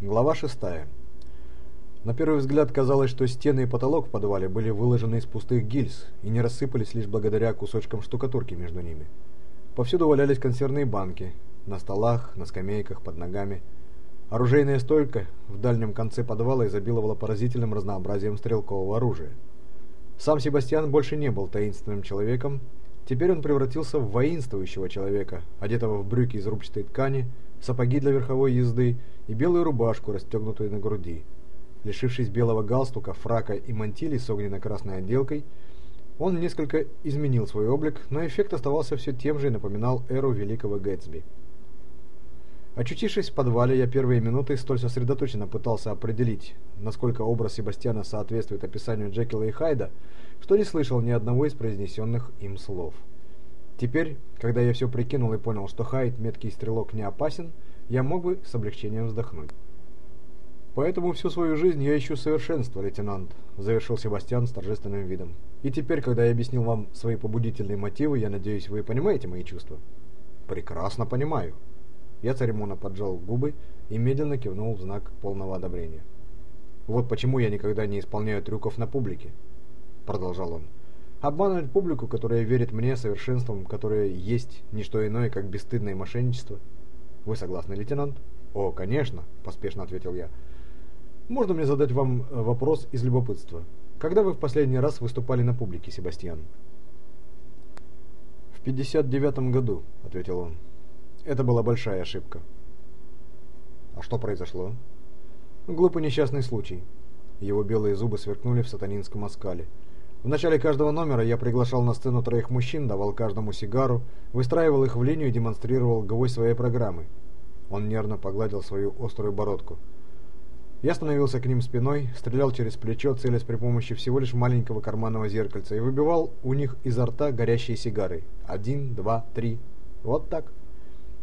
Глава 6. На первый взгляд казалось, что стены и потолок в подвале были выложены из пустых гильз и не рассыпались лишь благодаря кусочкам штукатурки между ними. Повсюду валялись консервные банки, на столах, на скамейках, под ногами. Оружейная стойка в дальнем конце подвала изобиловала поразительным разнообразием стрелкового оружия. Сам Себастьян больше не был таинственным человеком, теперь он превратился в воинствующего человека, одетого в брюки из рубчатой ткани, сапоги для верховой езды и белую рубашку, расстегнутую на груди. Лишившись белого галстука, фрака и мантили с огненно-красной отделкой, он несколько изменил свой облик, но эффект оставался все тем же и напоминал эру великого Гэтсби. Очутившись в подвале, я первые минуты столь сосредоточенно пытался определить, насколько образ Себастьяна соответствует описанию Джекила и Хайда, что не слышал ни одного из произнесенных им слов. Теперь, когда я все прикинул и понял, что Хайд, меткий стрелок, не опасен, я мог бы с облегчением вздохнуть. «Поэтому всю свою жизнь я ищу совершенства, лейтенант», — завершил Себастьян с торжественным видом. «И теперь, когда я объяснил вам свои побудительные мотивы, я надеюсь, вы понимаете мои чувства?» «Прекрасно понимаю». Я церемонно поджал губы и медленно кивнул в знак полного одобрения. «Вот почему я никогда не исполняю трюков на публике», — продолжал он. Обманывать публику, которая верит мне совершенством, которое есть не что иное, как бесстыдное мошенничество. Вы согласны, лейтенант? О, конечно, поспешно ответил я. Можно мне задать вам э, вопрос из любопытства? Когда вы в последний раз выступали на публике, Себастьян? В 59 году, ответил он. Это была большая ошибка. А что произошло? Глупый несчастный случай. Его белые зубы сверкнули в сатанинском оскале. В начале каждого номера я приглашал на сцену троих мужчин, давал каждому сигару, выстраивал их в линию и демонстрировал гвоздь своей программы. Он нервно погладил свою острую бородку. Я становился к ним спиной, стрелял через плечо, целясь при помощи всего лишь маленького карманного зеркальца и выбивал у них изо рта горящие сигары. Один, два, три. Вот так.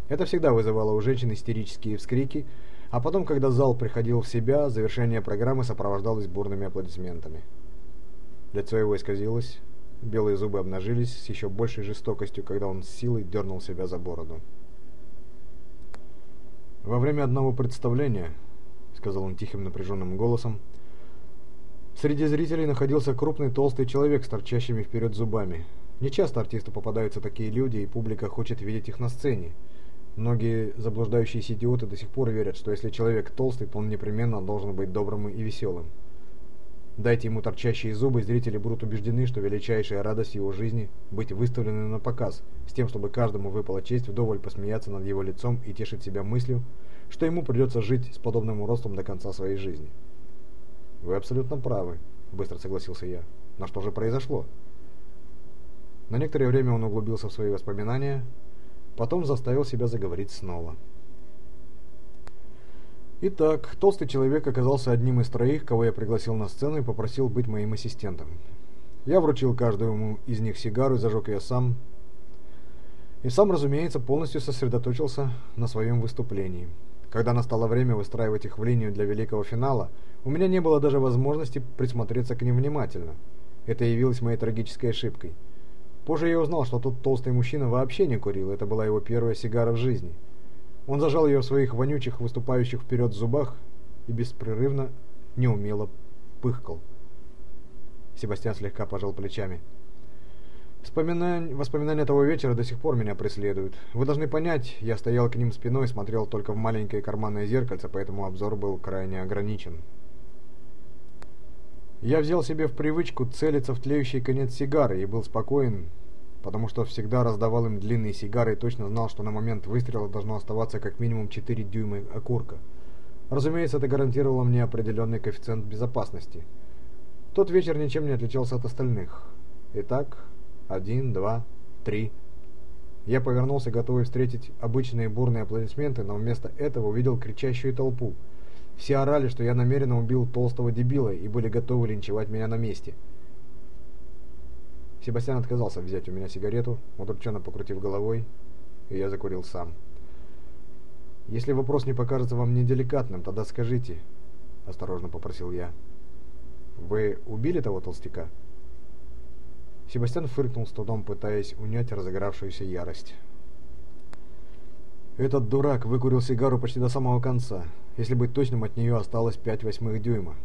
Это всегда вызывало у женщин истерические вскрики, а потом, когда зал приходил в себя, завершение программы сопровождалось бурными аплодисментами. Лицо его исказилось, белые зубы обнажились с еще большей жестокостью, когда он с силой дернул себя за бороду. «Во время одного представления», — сказал он тихим напряженным голосом, среди зрителей находился крупный толстый человек с торчащими вперед зубами. Нечасто артисту попадаются такие люди, и публика хочет видеть их на сцене. Многие заблуждающиеся идиоты до сих пор верят, что если человек толстый, то он непременно должен быть добрым и веселым. Дайте ему торчащие зубы, зрители будут убеждены, что величайшая радость его жизни – быть выставленным на показ, с тем, чтобы каждому выпала честь вдоволь посмеяться над его лицом и тешить себя мыслью, что ему придется жить с подобным уродством до конца своей жизни. «Вы абсолютно правы», – быстро согласился я. «Но что же произошло?» На некоторое время он углубился в свои воспоминания, потом заставил себя заговорить снова. Итак, толстый человек оказался одним из троих, кого я пригласил на сцену и попросил быть моим ассистентом. Я вручил каждому из них сигару и зажег ее сам. И сам, разумеется, полностью сосредоточился на своем выступлении. Когда настало время выстраивать их в линию для великого финала, у меня не было даже возможности присмотреться к ним внимательно. Это явилось моей трагической ошибкой. Позже я узнал, что тот толстый мужчина вообще не курил, это была его первая сигара в жизни – он зажал ее в своих вонючих, выступающих вперед зубах и беспрерывно, неумело пыхкал. Себастьян слегка пожал плечами. Вспоминания, воспоминания того вечера до сих пор меня преследуют. Вы должны понять, я стоял к ним спиной, смотрел только в маленькое карманное зеркальце, поэтому обзор был крайне ограничен. Я взял себе в привычку целиться в тлеющий конец сигары и был спокоен, потому что всегда раздавал им длинные сигары и точно знал, что на момент выстрела должно оставаться как минимум 4 дюйма окурка. Разумеется, это гарантировало мне определенный коэффициент безопасности. Тот вечер ничем не отличался от остальных. Итак, один, два, три. Я повернулся, готовый встретить обычные бурные аплодисменты, но вместо этого увидел кричащую толпу. Все орали, что я намеренно убил толстого дебила и были готовы линчевать меня на месте. Себастьян отказался взять у меня сигарету, удрученно покрутив головой, и я закурил сам. «Если вопрос не покажется вам неделикатным, тогда скажите», — осторожно попросил я. «Вы убили того толстяка?» Себастьян фыркнул с трудом, пытаясь унять разыгравшуюся ярость. Этот дурак выкурил сигару почти до самого конца. Если быть точным, от нее осталось 5 восьмых дюйма.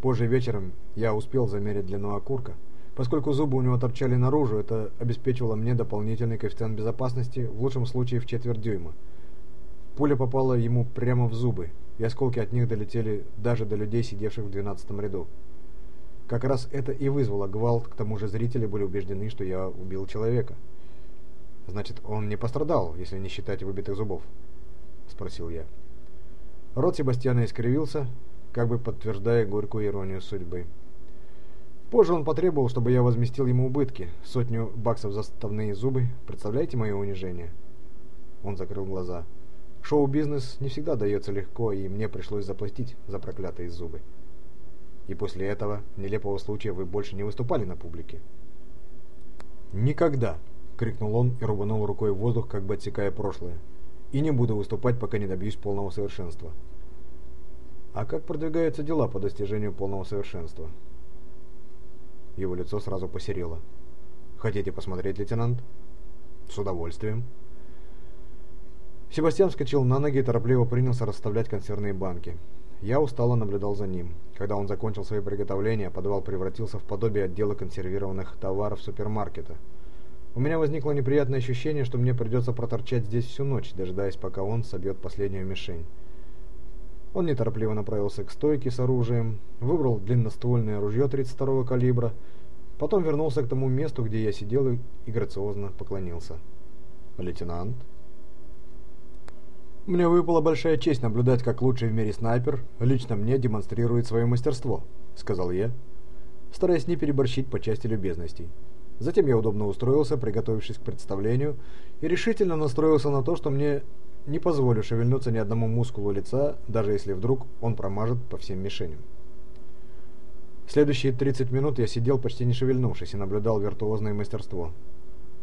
Позже вечером я успел замерить длину окурка. Поскольку зубы у него торчали наружу, это обеспечивало мне дополнительный коэффициент безопасности, в лучшем случае в четверть дюйма. Пуля попала ему прямо в зубы, и осколки от них долетели даже до людей, сидевших в двенадцатом ряду. Как раз это и вызвало гвалт, к тому же зрители были убеждены, что я убил человека. «Значит, он не пострадал, если не считать выбитых зубов?» – спросил я. Рот Себастьяна искривился, как бы подтверждая горькую иронию судьбы. Позже он потребовал, чтобы я возместил ему убытки, сотню баксов за ставные зубы. Представляете мое унижение? Он закрыл глаза. Шоу-бизнес не всегда дается легко, и мне пришлось заплатить за проклятые зубы. И после этого нелепого случая вы больше не выступали на публике? «Никогда!» — крикнул он и рубанул рукой в воздух, как бы отсекая прошлое. «И не буду выступать, пока не добьюсь полного совершенства». «А как продвигаются дела по достижению полного совершенства?» Его лицо сразу посерело. «Хотите посмотреть, лейтенант?» «С удовольствием». Себастьян вскочил на ноги и торопливо принялся расставлять консервные банки. Я устало наблюдал за ним. Когда он закончил свои приготовления, подвал превратился в подобие отдела консервированных товаров супермаркета. У меня возникло неприятное ощущение, что мне придется проторчать здесь всю ночь, дожидаясь, пока он собьет последнюю мишень. Он неторопливо направился к стойке с оружием, выбрал длинноствольное ружье 32-го калибра, потом вернулся к тому месту, где я сидел и грациозно поклонился. «Лейтенант?» Мне выпала большая честь наблюдать, как лучший в мире снайпер лично мне демонстрирует свое мастерство, сказал я, стараясь не переборщить по части любезностей. Затем я удобно устроился, приготовившись к представлению, и решительно настроился на то, что мне не позволю шевельнуться ни одному мускулу лица, даже если вдруг он промажет по всем мишеням. Следующие 30 минут я сидел почти не шевельнувшись и наблюдал виртуозное мастерство.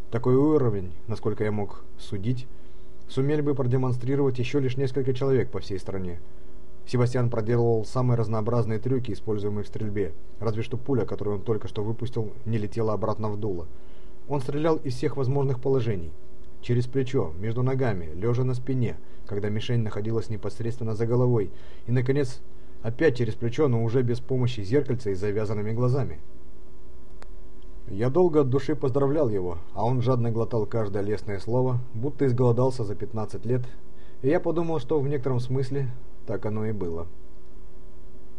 Такой уровень, насколько я мог судить, сумели бы продемонстрировать еще лишь несколько человек по всей стране. Себастьян проделывал самые разнообразные трюки, используемые в стрельбе, разве что пуля, которую он только что выпустил, не летела обратно в дуло. Он стрелял из всех возможных положений. Через плечо, между ногами, лежа на спине, когда мишень находилась непосредственно за головой, и, наконец, опять через плечо, но уже без помощи зеркальца и завязанными глазами. Я долго от души поздравлял его, а он жадно глотал каждое лестное слово, будто изголодался за 15 лет, и я подумал, что в некотором смысле так оно и было.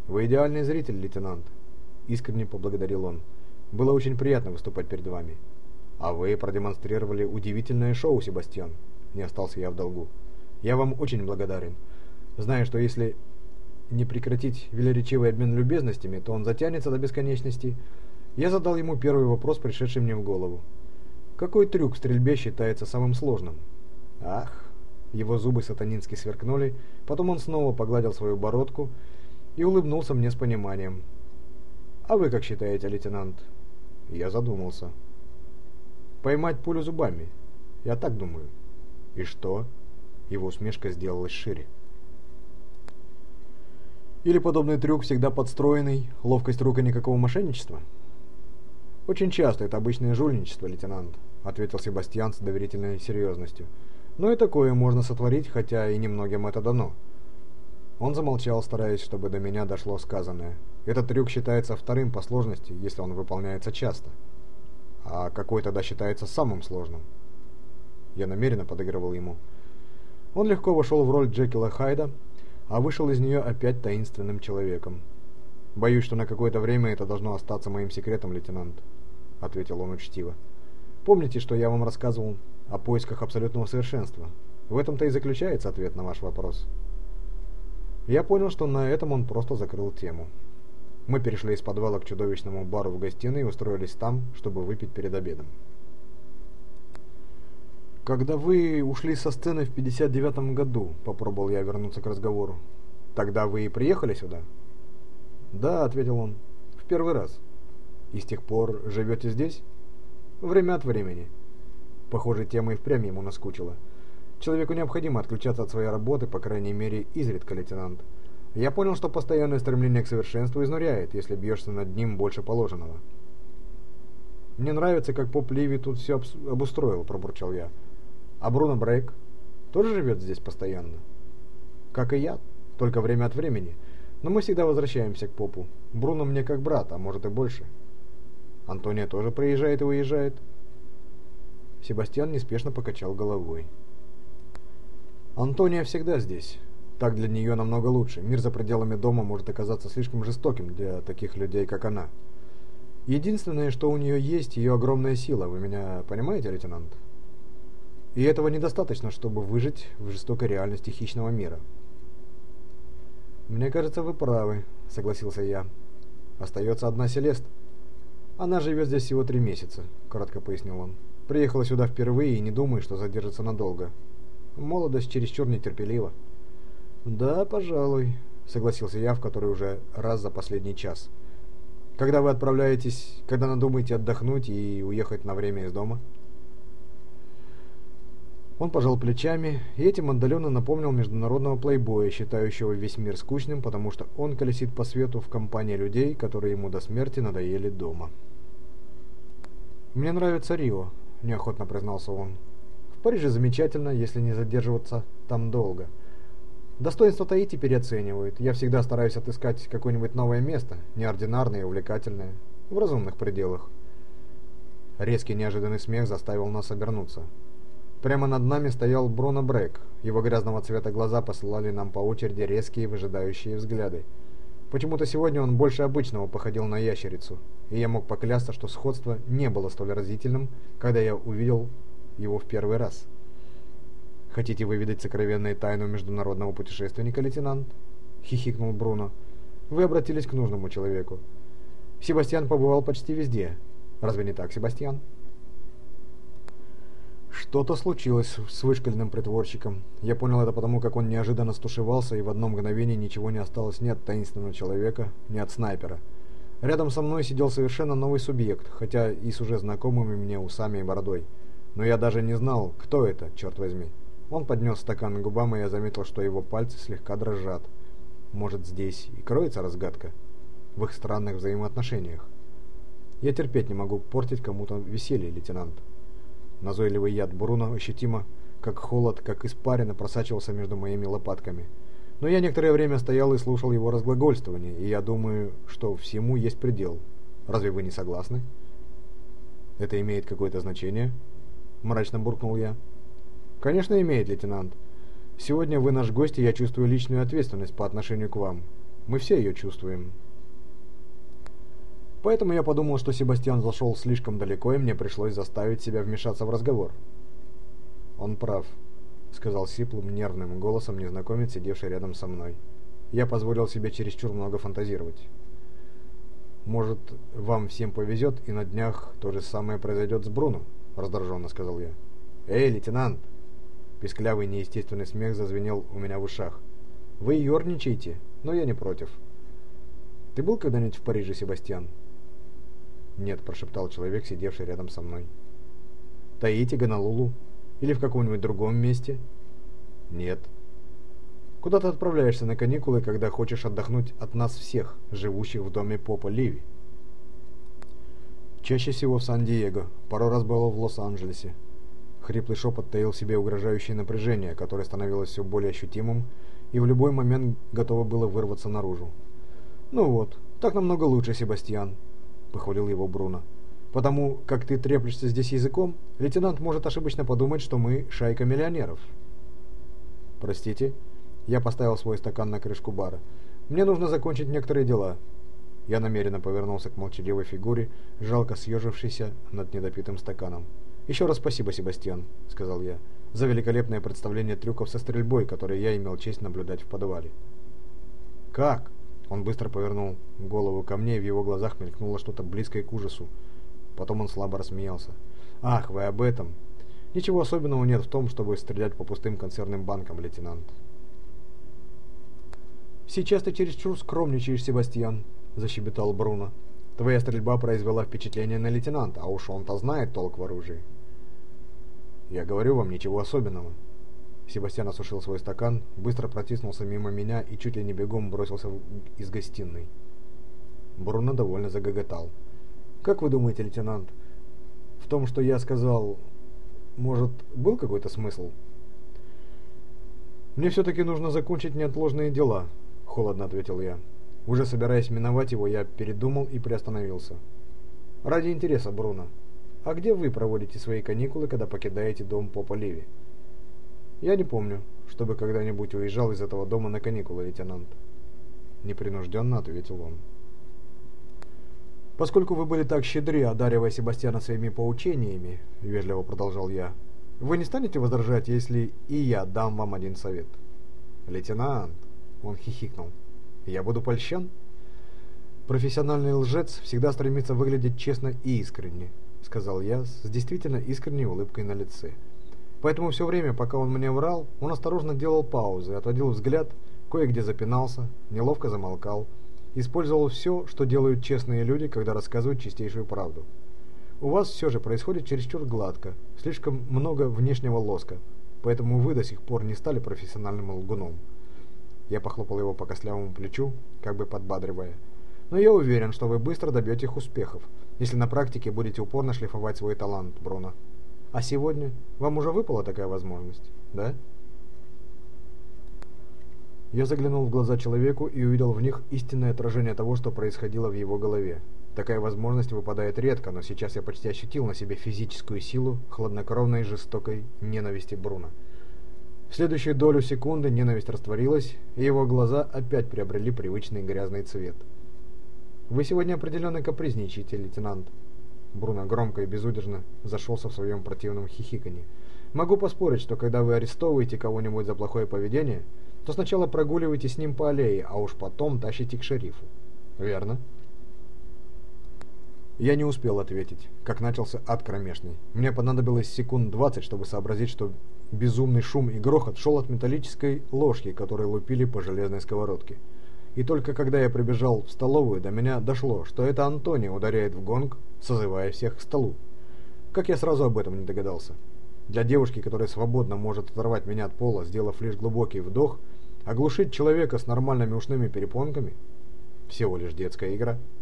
«Вы идеальный зритель, лейтенант», — искренне поблагодарил он. «Было очень приятно выступать перед вами». «А вы продемонстрировали удивительное шоу, Себастьян», — не остался я в долгу. «Я вам очень благодарен. Знаю, что если не прекратить велеречивый обмен любезностями, то он затянется до бесконечности, я задал ему первый вопрос, пришедший мне в голову. Какой трюк в стрельбе считается самым сложным? Ах! Его зубы сатанински сверкнули, потом он снова погладил свою бородку и улыбнулся мне с пониманием. «А вы как считаете, лейтенант?» Я задумался. «Поймать пулю зубами. Я так думаю». «И что?» Его усмешка сделалась шире. Или подобный трюк всегда подстроенный, ловкость рук и никакого мошенничества? «Очень часто это обычное жульничество, лейтенант», — ответил Себастьян с доверительной серьезностью. «Но и такое можно сотворить, хотя и немногим это дано». Он замолчал, стараясь, чтобы до меня дошло сказанное. Этот трюк считается вторым по сложности, если он выполняется часто. А какой тогда считается самым сложным? Я намеренно подыгрывал ему. Он легко вошел в роль Джекила Хайда, а вышел из нее опять таинственным человеком. «Боюсь, что на какое-то время это должно остаться моим секретом, лейтенант», — ответил он учтиво. «Помните, что я вам рассказывал о поисках абсолютного совершенства? В этом-то и заключается ответ на ваш вопрос». Я понял, что на этом он просто закрыл тему. Мы перешли из подвала к чудовищному бару в гостиной и устроились там, чтобы выпить перед обедом. «Когда вы ушли со сцены в 59-м году», — попробовал я вернуться к разговору, — «тогда вы и приехали сюда?» «Да», — ответил он, — «в первый раз». «И с тех пор живете здесь?» «Время от времени». Похоже, тема и впрямь ему наскучила. Человеку необходимо отключаться от своей работы, по крайней мере, изредка, лейтенант. Я понял, что постоянное стремление к совершенству изнуряет, если бьешься над ним больше положенного. «Мне нравится, как поп Ливи тут все обустроил», — пробурчал я. «А Бруно Брейк?» тоже живет здесь постоянно?» «Как и я, только время от времени. Но мы всегда возвращаемся к попу. Бруно мне как брат, а может и больше». «Антония тоже приезжает и уезжает?» Себастьян неспешно покачал головой. «Антония всегда здесь. Так для нее намного лучше. Мир за пределами дома может оказаться слишком жестоким для таких людей, как она. Единственное, что у нее есть, ее огромная сила. Вы меня понимаете, лейтенант? И этого недостаточно, чтобы выжить в жестокой реальности хищного мира. «Мне кажется, вы правы», — согласился я. «Остается одна Селест. Она живет здесь всего три месяца», — кратко пояснил он. «Приехала сюда впервые и не думаю, что задержится надолго. Молодость чересчур нетерпелива». «Да, пожалуй», — согласился я в который уже раз за последний час. «Когда вы отправляетесь, когда надумаете отдохнуть и уехать на время из дома?» Он пожал плечами, и этим отдаленно напомнил международного плейбоя, считающего весь мир скучным, потому что он колесит по свету в компании людей, которые ему до смерти надоели дома. «Мне нравится Рио», — неохотно признался он. «В Париже замечательно, если не задерживаться там долго». Достоинство Таити переоценивают. Я всегда стараюсь отыскать какое-нибудь новое место, неординарное и увлекательное, в разумных пределах. Резкий неожиданный смех заставил нас обернуться. Прямо над нами стоял Бруно Брэк. Его грязного цвета глаза посылали нам по очереди резкие выжидающие взгляды. Почему-то сегодня он больше обычного походил на ящерицу, и я мог поклясться, что сходство не было столь разительным, когда я увидел его в первый раз. «Хотите выведать сокровенные тайну международного путешественника, лейтенант?» — хихикнул Бруно. «Вы обратились к нужному человеку. Себастьян побывал почти везде. Разве не так, Себастьян?» Что-то случилось с вышкаленным притворщиком. Я понял это потому, как он неожиданно стушевался, и в одно мгновение ничего не осталось ни от таинственного человека, ни от снайпера. Рядом со мной сидел совершенно новый субъект, хотя и с уже знакомыми мне усами и бородой. Но я даже не знал, кто это, черт возьми. Он поднес стакан к губам, и я заметил, что его пальцы слегка дрожат. Может, здесь и кроется разгадка в их странных взаимоотношениях. Я терпеть не могу портить кому-то веселье, лейтенант. Назойливый яд Бруно ощутимо, как холод, как испарина, просачивался между моими лопатками. Но я некоторое время стоял и слушал его разглагольствование, и я думаю, что всему есть предел. Разве вы не согласны? Это имеет какое-то значение? Мрачно буркнул я. «Конечно имеет, лейтенант. Сегодня вы наш гость, и я чувствую личную ответственность по отношению к вам. Мы все ее чувствуем». Поэтому я подумал, что Себастьян зашел слишком далеко, и мне пришлось заставить себя вмешаться в разговор. «Он прав», — сказал сиплым, нервным голосом незнакомец, сидевший рядом со мной. Я позволил себе чересчур много фантазировать. «Может, вам всем повезет, и на днях то же самое произойдет с Бруно?» — раздраженно сказал я. «Эй, лейтенант!» Песклявый неестественный смех зазвенел у меня в ушах. «Вы ерничаете, но я не против». «Ты был когда-нибудь в Париже, Себастьян?» «Нет», – прошептал человек, сидевший рядом со мной. «Таити, Гонолулу? Или в каком-нибудь другом месте?» «Нет». «Куда ты отправляешься на каникулы, когда хочешь отдохнуть от нас всех, живущих в доме Попа Ливи?» «Чаще всего в Сан-Диего, пару раз было в Лос-Анджелесе. Хриплый шепот таил в себе угрожающее напряжение, которое становилось все более ощутимым и в любой момент готово было вырваться наружу. «Ну вот, так намного лучше, Себастьян», — похвалил его Бруно. «Потому как ты треплешься здесь языком, лейтенант может ошибочно подумать, что мы шайка миллионеров». «Простите?» Я поставил свой стакан на крышку бара. «Мне нужно закончить некоторые дела». Я намеренно повернулся к молчаливой фигуре, жалко съежившейся над недопитым стаканом. «Еще раз спасибо, Себастьян», — сказал я, — «за великолепное представление трюков со стрельбой, которые я имел честь наблюдать в подвале». «Как?» Он быстро повернул голову ко мне, и в его глазах мелькнуло что-то близкое к ужасу. Потом он слабо рассмеялся. «Ах, вы об этом!» «Ничего особенного нет в том, чтобы стрелять по пустым консервным банкам, лейтенант». «Сейчас ты чересчур скромничаешь, Себастьян», — защебетал Бруно. Твоя стрельба произвела впечатление на лейтенанта, а уж он-то знает толк в оружии. Я говорю вам, ничего особенного. Себастьян осушил свой стакан, быстро протиснулся мимо меня и чуть ли не бегом бросился из гостиной. Бруно довольно загоготал. «Как вы думаете, лейтенант, в том, что я сказал, может, был какой-то смысл?» «Мне все-таки нужно закончить неотложные дела», — холодно ответил я. Уже собираясь миновать его, я передумал и приостановился. «Ради интереса, Бруно, а где вы проводите свои каникулы, когда покидаете дом Попа Ливи?» «Я не помню, чтобы когда-нибудь уезжал из этого дома на каникулы, лейтенант», — непринужденно ответил он. «Поскольку вы были так щедры, одаривая Себастьяна своими поучениями», — вежливо продолжал я, — «вы не станете возражать, если и я дам вам один совет?» «Лейтенант», — он хихикнул, — «я буду польщен?» «Профессиональный лжец всегда стремится выглядеть честно и искренне», — сказал я с действительно искренней улыбкой на лице. Поэтому все время, пока он мне врал, он осторожно делал паузы, отводил взгляд, кое-где запинался, неловко замолкал — использовал все, что делают честные люди, когда рассказывают чистейшую правду. У вас все же происходит чересчур гладко, слишком много внешнего лоска, поэтому вы до сих пор не стали профессиональным лгуном. Я похлопал его по костлявому плечу, как бы подбадривая. Но я уверен, что вы быстро добьетесь успехов, если на практике будете упорно шлифовать свой талант, Бруно. А сегодня вам уже выпала такая возможность, да? Я заглянул в глаза человеку и увидел в них истинное отражение того, что происходило в его голове. Такая возможность выпадает редко, но сейчас я почти ощутил на себе физическую силу хладнокровной жестокой ненависти Бруна. В следующую долю секунды ненависть растворилась, и его глаза опять приобрели привычный грязный цвет. «Вы сегодня определенно капризничаете, лейтенант». Бруно громко и безудержно зашелся в своем противном хихиканье. «Могу поспорить, что когда вы арестовываете кого-нибудь за плохое поведение, то сначала прогуливайте с ним по аллее, а уж потом тащите к шерифу. Верно? Я не успел ответить, как начался ад кромешный. Мне понадобилось секунд двадцать, чтобы сообразить, что безумный шум и грохот шел от металлической ложки, которой лупили по железной сковородке. И только когда я прибежал в столовую, до меня дошло, что это Антони ударяет в гонг, созывая всех к столу. Как я сразу об этом не догадался? Для девушки, которая свободно может оторвать меня от пола, сделав лишь глубокий вдох, оглушить человека с нормальными ушными перепонками – всего лишь детская игра –